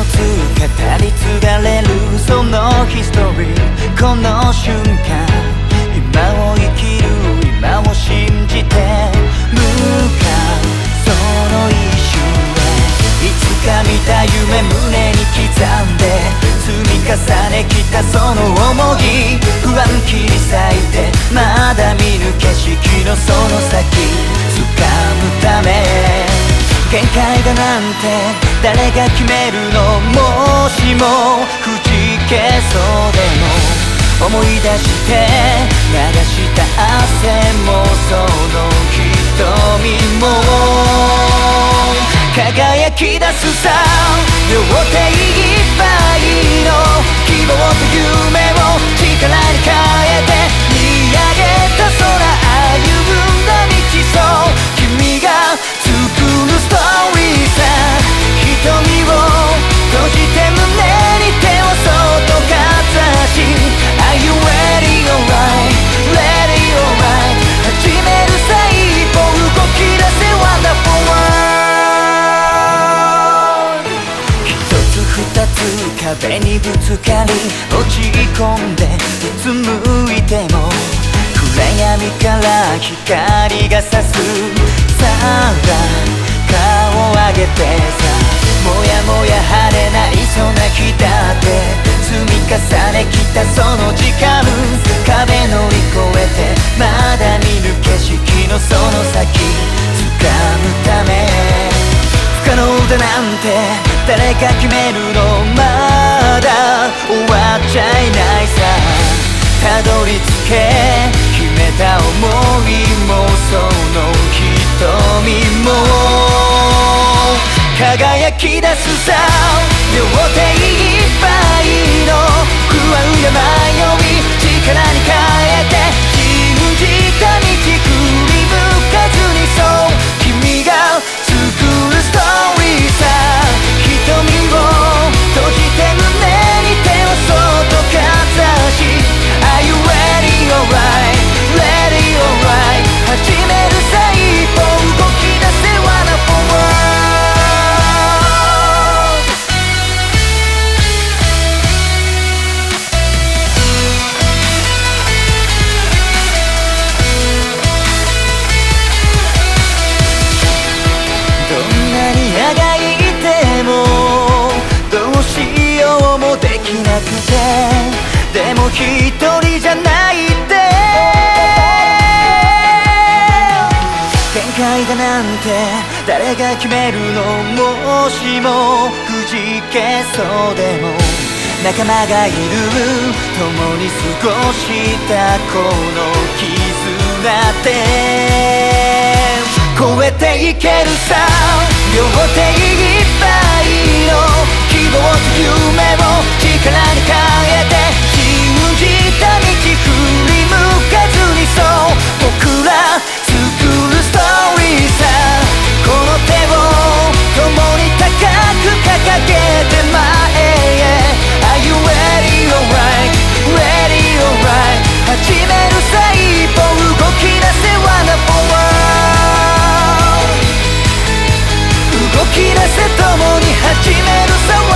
つ語り継がれるそのヒストリー。この瞬間。誰が決めるのもしもくじけそうでも思い出して流した汗もその瞳も輝き出すさ両手いっぱいの壁にぶつかり落ち込んでうつむいても暗闇から光が差す。さあ顔を上げてさもやもや晴れないそんな日だって積み重ねきたその時間。壁乗り越えてまだ見ぬ景色のその先掴むため。不可能だなんて誰が決めるの？まだ終わっちゃいないさ。たどり着け決めた想いもその瞳も。輝き出すさ。なくてでも一人じゃないって限界だなんて誰が決めるのもしもくじけそうでも仲間がいる共に過ごしたこの絆って超えていけるさ両手いっぱいの夢を力に変えて信じた道振り向かずにそう。僕ら作るストーリーさこの手を共に高く掲げて前へ Are you ready? Alright? Ready alright? 始める動き出せ Wanna forward 動き出せ共に始めるさ